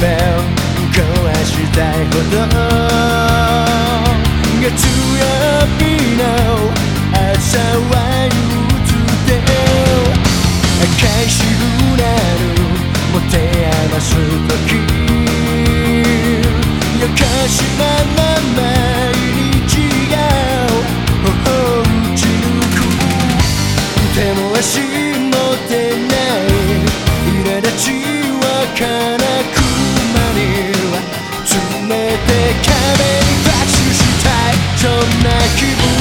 目を壊したいほど月曜日の朝は憂鬱で赤いシグナル持て余す時よかしまな毎日が頬打ち抜く手も足て壁に拍手したいそんな気分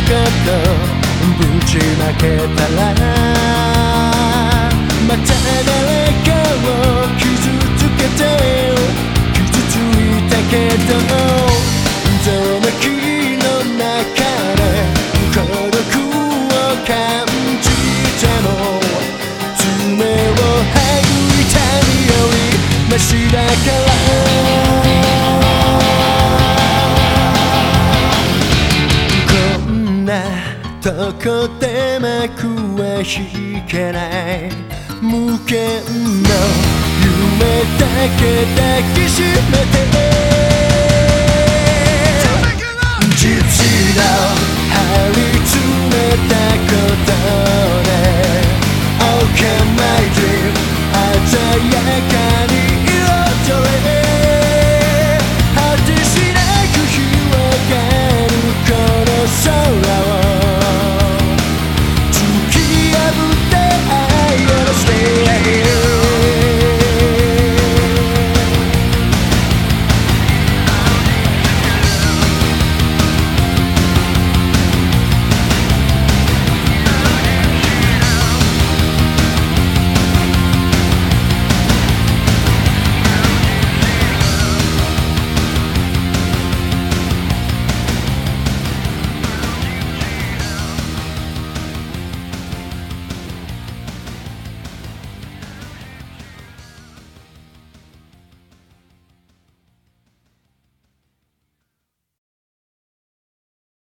ことぶちまけたら。また誰かを傷つけて傷ついたけど。ぞめきの中で孤独を感じても。爪を剥ぐ痛みよりマシだからなとこで幕は引けない。無限の夢だけ抱きしめ